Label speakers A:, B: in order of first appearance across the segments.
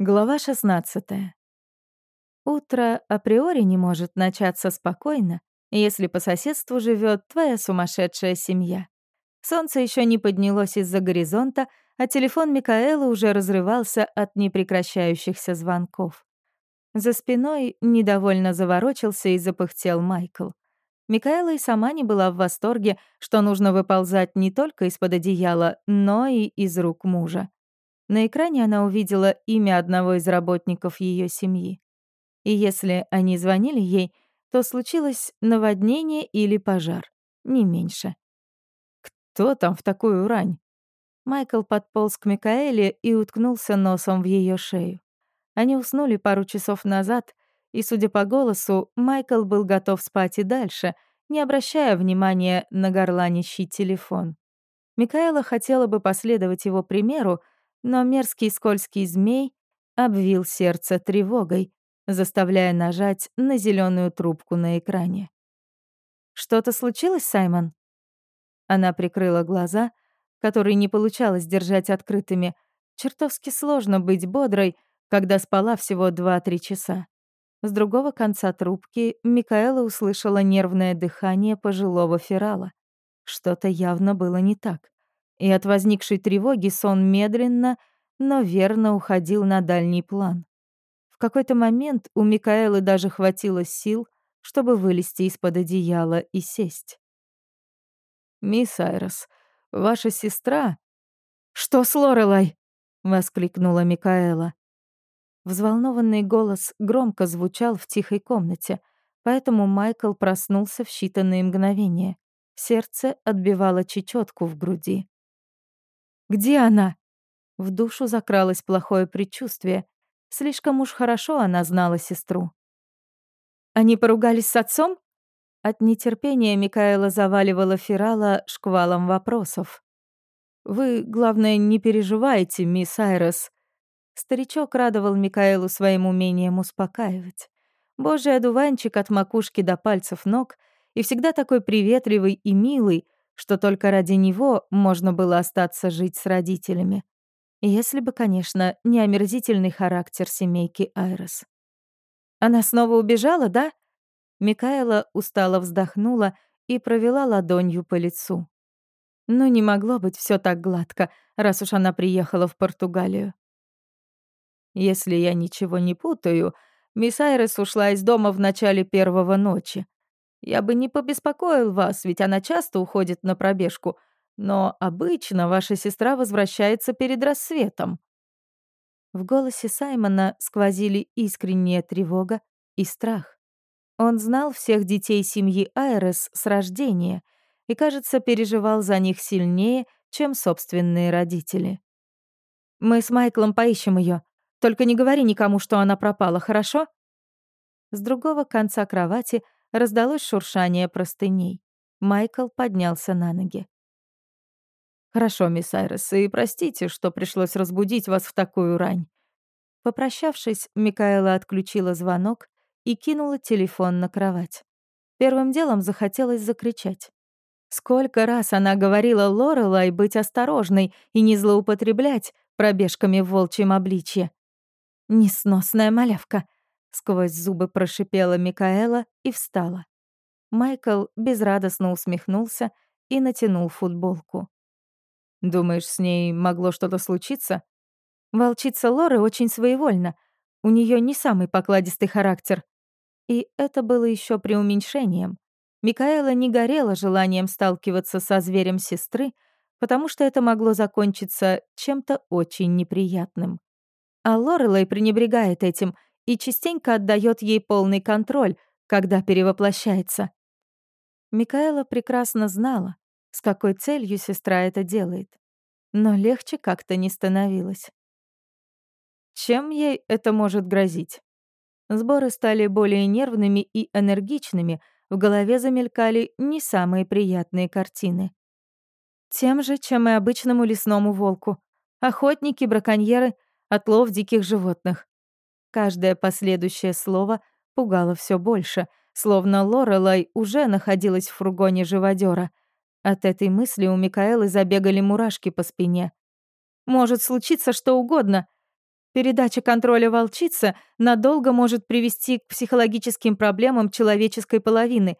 A: Глава 16. Утро априори не может начаться спокойно, если по соседству живет твоя сумасшедшая семья. Солнце еще не поднялось из-за горизонта, а телефон Микаэла уже разрывался от непрекращающихся звонков. За спиной недовольно заворочился и запыхтел Майкл. Микаэла и сама не была в восторге, что нужно выползать не только из-под одеяла, но и из рук мужа. На экране она увидела имя одного из работников ее семьи. И если они звонили ей, то случилось наводнение или пожар, не меньше. «Кто там в такую рань?» Майкл подполз к Микаэле и уткнулся носом в ее шею. Они уснули пару часов назад, и, судя по голосу, Майкл был готов спать и дальше, не обращая внимания на горланищий телефон. Микаэла хотела бы последовать его примеру, но мерзкий скользкий змей обвил сердце тревогой, заставляя нажать на зеленую трубку на экране. «Что-то случилось, Саймон?» Она прикрыла глаза, которые не получалось держать открытыми. Чертовски сложно быть бодрой, когда спала всего 2-3 часа. С другого конца трубки Микаэла услышала нервное дыхание пожилого Ферала. Что-то явно было не так и от возникшей тревоги сон медленно, но верно уходил на дальний план. В какой-то момент у Микаэлы даже хватило сил, чтобы вылезти из-под одеяла и сесть. «Мисс Айрос, ваша сестра...» «Что с Лорелай?» — воскликнула Микаэла. Взволнованный голос громко звучал в тихой комнате, поэтому Майкл проснулся в считанные мгновения. Сердце отбивало чечетку в груди. Где она?» В душу закралось плохое предчувствие. Слишком уж хорошо она знала сестру. «Они поругались с отцом?» От нетерпения Микаэла заваливала Ферала шквалом вопросов. «Вы, главное, не переживайте, мисс Айрес». Старичок радовал Микаэлу своим умением успокаивать. Божий одуванчик от макушки до пальцев ног и всегда такой приветливый и милый, что только ради него можно было остаться жить с родителями. Если бы, конечно, не омерзительный характер семейки Айрес. «Она снова убежала, да?» Микаэла устало вздохнула и провела ладонью по лицу. Ну, не могло быть все так гладко, раз уж она приехала в Португалию. Если я ничего не путаю, мисс Айрес ушла из дома в начале первого ночи. Я бы не побеспокоил вас, ведь она часто уходит на пробежку, но обычно ваша сестра возвращается перед рассветом». В голосе Саймона сквозили искренняя тревога и страх. Он знал всех детей семьи Айрес с рождения и, кажется, переживал за них сильнее, чем собственные родители. «Мы с Майклом поищем ее. Только не говори никому, что она пропала, хорошо?» С другого конца кровати — Раздалось шуршание простыней. Майкл поднялся на ноги. «Хорошо, мисс Айрес, и простите, что пришлось разбудить вас в такую рань». Попрощавшись, Микаэла отключила звонок и кинула телефон на кровать. Первым делом захотелось закричать. Сколько раз она говорила Лорелай быть осторожной и не злоупотреблять пробежками в волчьем обличье. Несносная малявка. Сквозь зубы прошипела Микаэла и встала. Майкл безрадостно усмехнулся и натянул футболку. «Думаешь, с ней могло что-то случиться?» Волчица Лоры очень своевольна. У нее не самый покладистый характер. И это было еще преуменьшением. Микаэла не горела желанием сталкиваться со зверем сестры, потому что это могло закончиться чем-то очень неприятным. А Лорелей пренебрегает этим — и частенько отдает ей полный контроль, когда перевоплощается. Микаэла прекрасно знала, с какой целью сестра это делает, но легче как-то не становилось. Чем ей это может грозить? Сборы стали более нервными и энергичными, в голове замелькали не самые приятные картины. Тем же, чем и обычному лесному волку. Охотники, браконьеры, отлов диких животных. Каждое последующее слово пугало все больше, словно Лорелай уже находилась в фургоне живодера. От этой мысли у Микаэлы забегали мурашки по спине. «Может случиться что угодно. Передача контроля волчица надолго может привести к психологическим проблемам человеческой половины.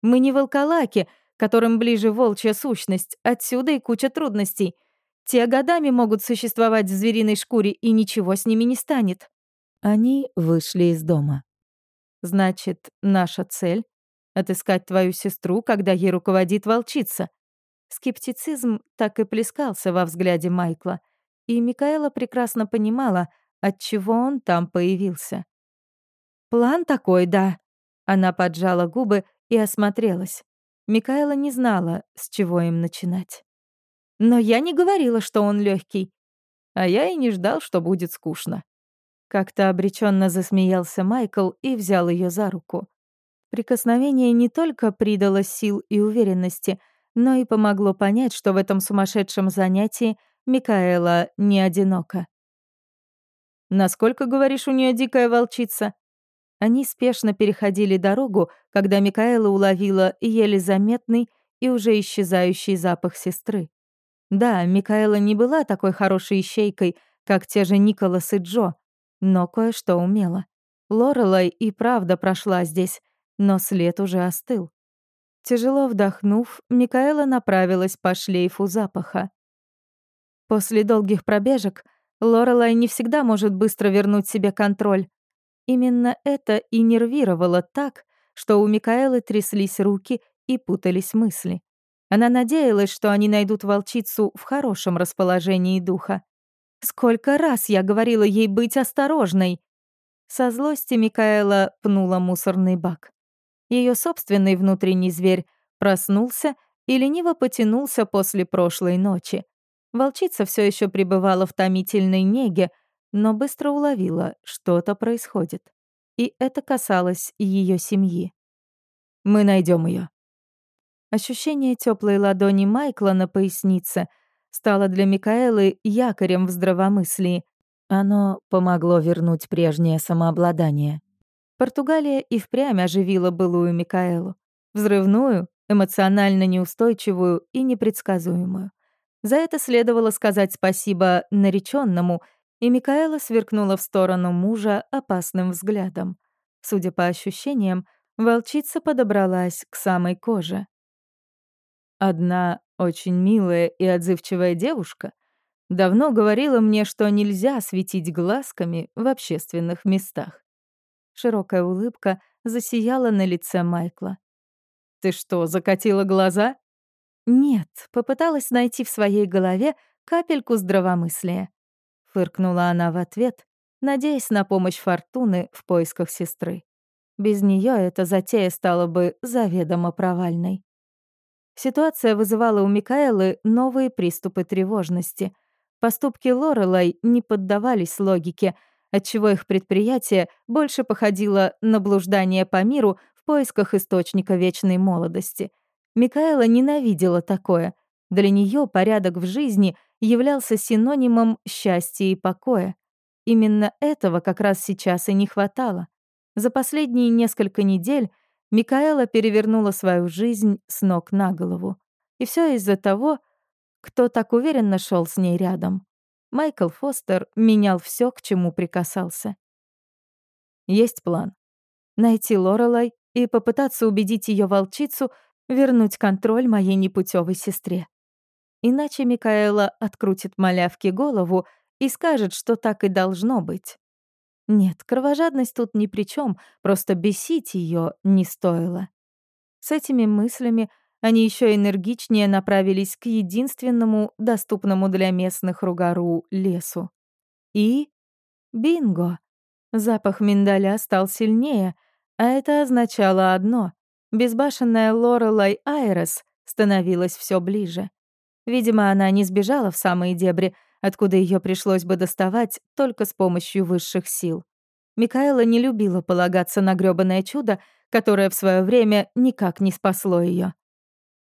A: Мы не волколаки, которым ближе волчья сущность, отсюда и куча трудностей. Те годами могут существовать в звериной шкуре, и ничего с ними не станет. Они вышли из дома. Значит, наша цель — отыскать твою сестру, когда ей руководит волчица. Скептицизм так и плескался во взгляде Майкла, и Микаэла прекрасно понимала, от чего он там появился. «План такой, да». Она поджала губы и осмотрелась. Микаэла не знала, с чего им начинать. Но я не говорила, что он легкий, а я и не ждал, что будет скучно. Как-то обреченно засмеялся Майкл и взял ее за руку. Прикосновение не только придало сил и уверенности, но и помогло понять, что в этом сумасшедшем занятии Микаэла не одинока. «Насколько, говоришь, у нее дикая волчица?» Они спешно переходили дорогу, когда Микаэла уловила еле заметный и уже исчезающий запах сестры. Да, Микаэла не была такой хорошей ищейкой, как те же Николас и Джо, но кое-что умела. Лорелай и правда прошла здесь, но след уже остыл. Тяжело вдохнув, Микаэла направилась по шлейфу запаха. После долгих пробежек Лорелай не всегда может быстро вернуть себе контроль. Именно это и нервировало так, что у Микаэлы тряслись руки и путались мысли. Она надеялась, что они найдут волчицу в хорошем расположении духа. «Сколько раз я говорила ей быть осторожной!» Со злости Микаэла пнула мусорный бак. Ее собственный внутренний зверь проснулся и лениво потянулся после прошлой ночи. Волчица все еще пребывала в томительной неге, но быстро уловила, что-то происходит. И это касалось ее семьи. «Мы найдем ее, Ощущение теплой ладони Майкла на пояснице стало для Микаэлы якорем в здравомыслии. Оно помогло вернуть прежнее самообладание. Португалия и впрямь оживила былую Микаэлу. Взрывную, эмоционально неустойчивую и непредсказуемую. За это следовало сказать спасибо нареченному, и Микаэла сверкнула в сторону мужа опасным взглядом. Судя по ощущениям, волчица подобралась к самой коже. Одна очень милая и отзывчивая девушка давно говорила мне, что нельзя светить глазками в общественных местах. Широкая улыбка засияла на лице Майкла. «Ты что, закатила глаза?» «Нет, попыталась найти в своей голове капельку здравомыслия». Фыркнула она в ответ, надеясь на помощь Фортуны в поисках сестры. Без нее эта затея стала бы заведомо провальной. Ситуация вызывала у Микаэлы новые приступы тревожности. Поступки Лорелай не поддавались логике, отчего их предприятие больше походило на блуждание по миру в поисках источника вечной молодости. Микаэла ненавидела такое. Для нее порядок в жизни являлся синонимом счастья и покоя. Именно этого как раз сейчас и не хватало. За последние несколько недель Микаэла перевернула свою жизнь с ног на голову. И все из-за того, кто так уверенно шел с ней рядом. Майкл Фостер менял все, к чему прикасался. Есть план. Найти Лорелай и попытаться убедить ее волчицу вернуть контроль моей непутевой сестре. Иначе Микаэла открутит малявке голову и скажет, что так и должно быть. Нет, кровожадность тут ни при чем, просто бесить ее не стоило. С этими мыслями они еще энергичнее направились к единственному доступному для местных ругару лесу. И... Бинго! Запах миндаля стал сильнее, а это означало одно — безбашенная Лорелай Айрес становилась все ближе. Видимо, она не сбежала в самые дебри, откуда ее пришлось бы доставать только с помощью высших сил. Микаэла не любила полагаться на грёбаное чудо, которое в свое время никак не спасло ее.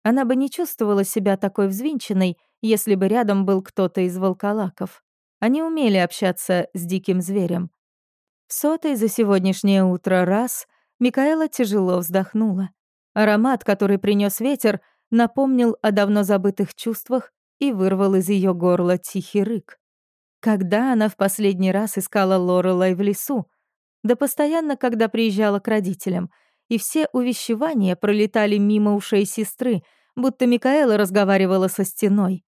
A: Она бы не чувствовала себя такой взвинченной, если бы рядом был кто-то из волколаков. Они умели общаться с диким зверем. В сотый за сегодняшнее утро раз Микаэла тяжело вздохнула. Аромат, который принес ветер, напомнил о давно забытых чувствах и вырвал из ее горла тихий рык. Когда она в последний раз искала Лорелай в лесу? Да постоянно, когда приезжала к родителям. И все увещевания пролетали мимо ушей сестры, будто Микаэла разговаривала со стеной.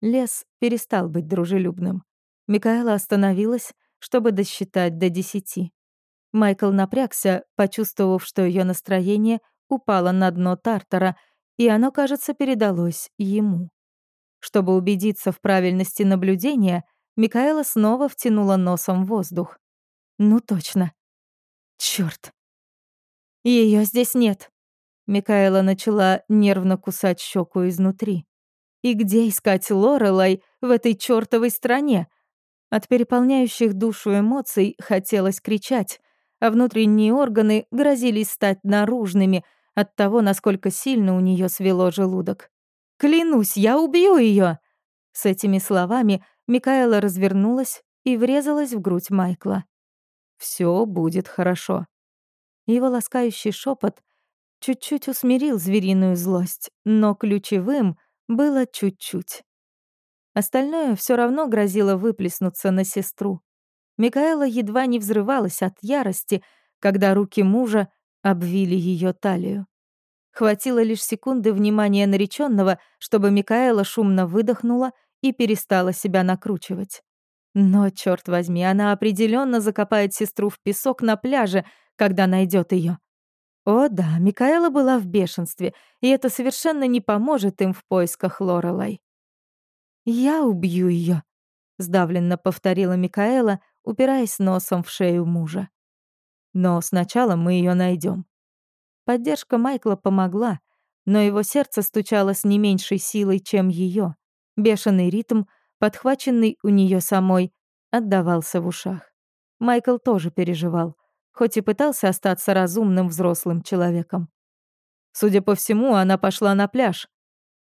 A: Лес перестал быть дружелюбным. Микаэла остановилась, чтобы досчитать до десяти. Майкл напрягся, почувствовав, что ее настроение упало на дно Тартара, и оно, кажется, передалось ему. Чтобы убедиться в правильности наблюдения, Микаэла снова втянула носом воздух. Ну точно. Чёрт. Её здесь нет. Микаэла начала нервно кусать щеку изнутри. И где искать Лорелай в этой чёртовой стране? От переполняющих душу эмоций хотелось кричать, а внутренние органы грозились стать наружными от того, насколько сильно у неё свело желудок. «Клянусь, я убью её!» С этими словами Микаэла развернулась и врезалась в грудь Майкла. «Всё будет хорошо». Его ласкающий шепот чуть-чуть усмирил звериную злость, но ключевым было чуть-чуть. Остальное всё равно грозило выплеснуться на сестру. Микаэла едва не взрывалась от ярости, когда руки мужа обвили её талию. Хватило лишь секунды внимания нареченного, чтобы Микаэла шумно выдохнула и перестала себя накручивать. Но, черт возьми, она определенно закопает сестру в песок на пляже, когда найдет ее. О да, Микаэла была в бешенстве, и это совершенно не поможет им в поисках Лорелай. «Я убью ее, сдавленно повторила Микаэла, упираясь носом в шею мужа. «Но сначала мы ее найдем. Поддержка Майкла помогла, но его сердце стучало с не меньшей силой, чем ее. Бешеный ритм, подхваченный у нее самой, отдавался в ушах. Майкл тоже переживал, хоть и пытался остаться разумным взрослым человеком. Судя по всему, она пошла на пляж.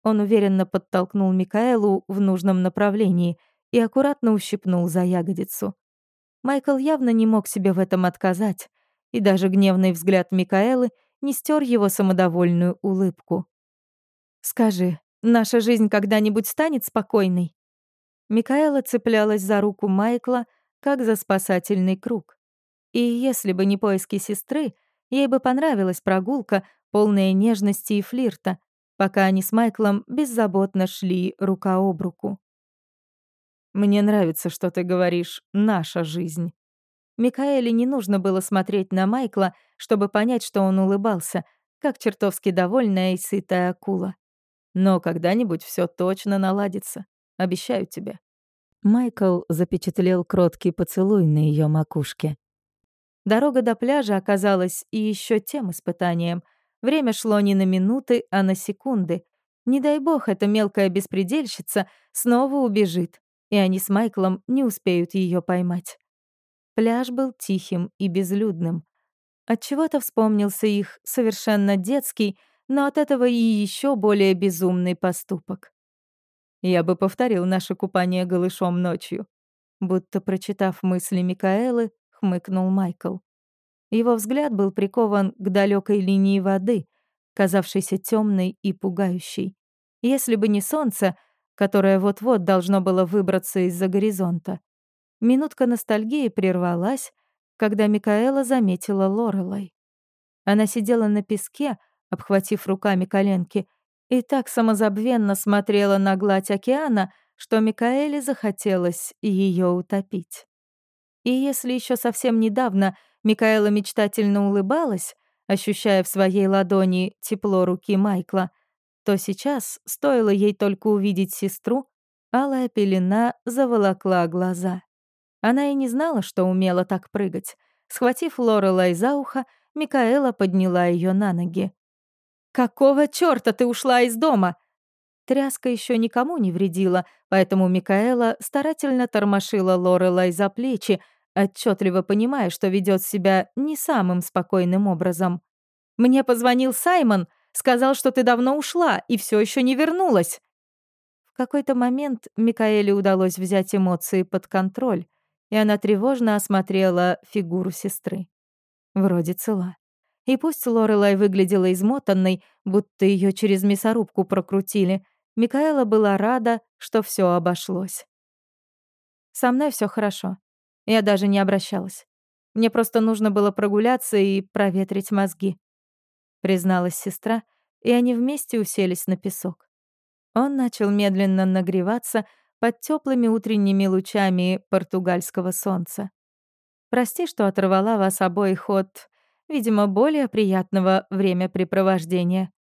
A: Он уверенно подтолкнул Микаэлу в нужном направлении и аккуратно ущипнул за ягодицу. Майкл явно не мог себе в этом отказать, и даже гневный взгляд Микаэлы не стер его самодовольную улыбку. «Скажи, Наша жизнь когда-нибудь станет спокойной?» Микаэла цеплялась за руку Майкла, как за спасательный круг. И если бы не поиски сестры, ей бы понравилась прогулка, полная нежности и флирта, пока они с Майклом беззаботно шли рука об руку. «Мне нравится, что ты говоришь «наша жизнь». Микаэле не нужно было смотреть на Майкла, чтобы понять, что он улыбался, как чертовски довольная и сытая акула. Но когда-нибудь все точно наладится. Обещаю тебе». Майкл запечатлел кроткий поцелуй на ее макушке. Дорога до пляжа оказалась и еще тем испытанием. Время шло не на минуты, а на секунды. Не дай бог, эта мелкая беспредельщица снова убежит, и они с Майклом не успеют ее поймать. Пляж был тихим и безлюдным. Отчего-то вспомнился их совершенно детский, но от этого и еще более безумный поступок. Я бы повторил наше купание голышом ночью. Будто прочитав мысли Микаэлы, хмыкнул Майкл. Его взгляд был прикован к далекой линии воды, казавшейся темной и пугающей. Если бы не солнце, которое вот-вот должно было выбраться из-за горизонта. Минутка ностальгии прервалась, когда Микаэла заметила Лорелай. Она сидела на песке, обхватив руками коленки, и так самозабвенно смотрела на гладь океана, что Микаэле захотелось ее утопить. И если еще совсем недавно Микаэла мечтательно улыбалась, ощущая в своей ладони тепло руки Майкла, то сейчас, стоило ей только увидеть сестру, алая пелена заволокла глаза. Она и не знала, что умела так прыгать. Схватив Лорелай за ухо, Микаэла подняла ее на ноги. «Какого чёрта ты ушла из дома?» Тряска еще никому не вредила, поэтому Микаэла старательно тормошила Лорелай за плечи, отчетливо понимая, что ведет себя не самым спокойным образом. «Мне позвонил Саймон, сказал, что ты давно ушла и все еще не вернулась». В какой-то момент Микаэле удалось взять эмоции под контроль, и она тревожно осмотрела фигуру сестры. Вроде цела. И пусть Лорелай выглядела измотанной, будто ее через мясорубку прокрутили, Микаэла была рада, что все обошлось. Со мной все хорошо. Я даже не обращалась. Мне просто нужно было прогуляться и проветрить мозги», — призналась сестра, и они вместе уселись на песок. Он начал медленно нагреваться под теплыми утренними лучами португальского солнца. «Прости, что оторвала вас обоих от, видимо, более приятного времяпрепровождения».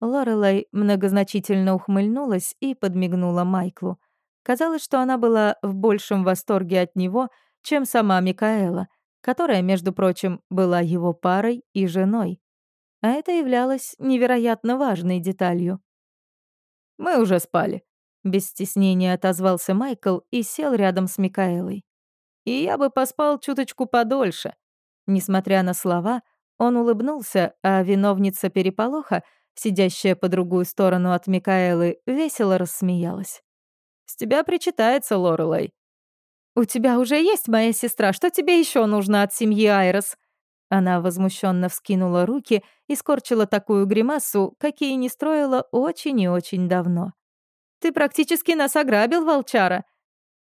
A: Лорелей многозначительно ухмыльнулась и подмигнула Майклу. Казалось, что она была в большем восторге от него, чем сама Микаэла, которая, между прочим, была его парой и женой. А это являлось невероятно важной деталью. «Мы уже спали», — без стеснения отозвался Майкл и сел рядом с Микаэлой. «И я бы поспал чуточку подольше». Несмотря на слова, он улыбнулся, а виновница переполоха, сидящая по другую сторону от Микаэлы, весело рассмеялась. «С тебя причитается, Лорелей. «У тебя уже есть моя сестра, что тебе еще нужно от семьи Айрос?» Она возмущенно вскинула руки и скорчила такую гримасу, какие не строила очень и очень давно. «Ты практически нас ограбил, волчара!»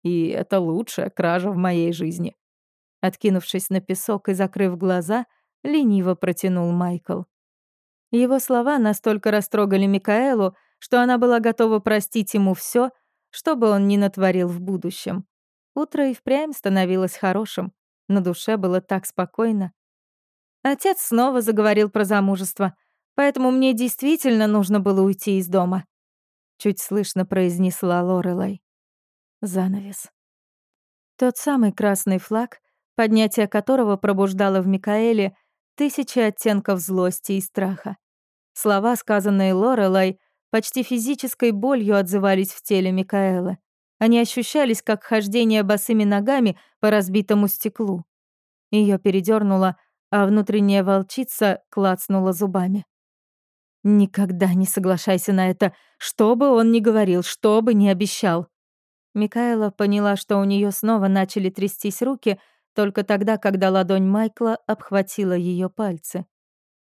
A: «И это лучшая кража в моей жизни!» Откинувшись на песок и закрыв глаза, лениво протянул Майкл. Его слова настолько растрогали Микаэлу, что она была готова простить ему все, что бы он ни натворил в будущем. Утро и впрямь становилось хорошим. На душе было так спокойно. Отец снова заговорил про замужество, поэтому мне действительно нужно было уйти из дома. Чуть слышно произнесла Лорелай. Занавес. Тот самый красный флаг, поднятие которого пробуждало в Микаэле тысячи оттенков злости и страха. Слова, сказанные Лорелай, почти физической болью отзывались в теле Микаэла. Они ощущались, как хождение босыми ногами по разбитому стеклу. Ее передернуло, а внутренняя волчица клацнула зубами. «Никогда не соглашайся на это, что бы он ни говорил, что бы ни обещал». Микаэла поняла, что у нее снова начали трястись руки, только тогда, когда ладонь Майкла обхватила ее пальцы.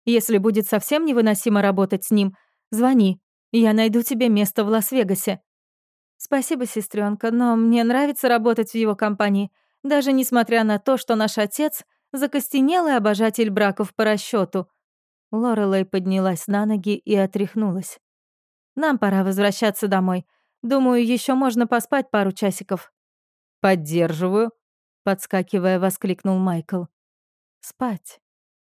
A: «Если будет совсем невыносимо работать с ним, звони, я найду тебе место в Лас-Вегасе. «Спасибо, сестренка, но мне нравится работать в его компании, даже несмотря на то, что наш отец — закостенелый обожатель браков по расчету. Лорелей поднялась на ноги и отряхнулась. «Нам пора возвращаться домой. Думаю, еще можно поспать пару часиков». «Поддерживаю», — подскакивая, воскликнул Майкл. «Спать».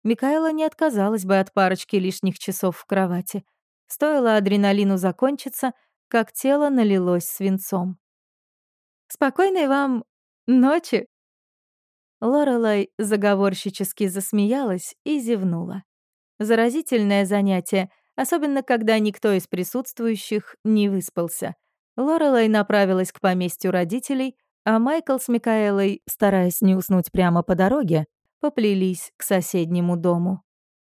A: Микаэла не отказалась бы от парочки лишних часов в кровати. Стоило адреналину закончиться — как тело налилось свинцом. «Спокойной вам ночи!» Лорелай заговорщически засмеялась и зевнула. Заразительное занятие, особенно когда никто из присутствующих не выспался. Лорелай направилась к поместью родителей, а Майкл с Микаэлой, стараясь не уснуть прямо по дороге, поплелись к соседнему дому.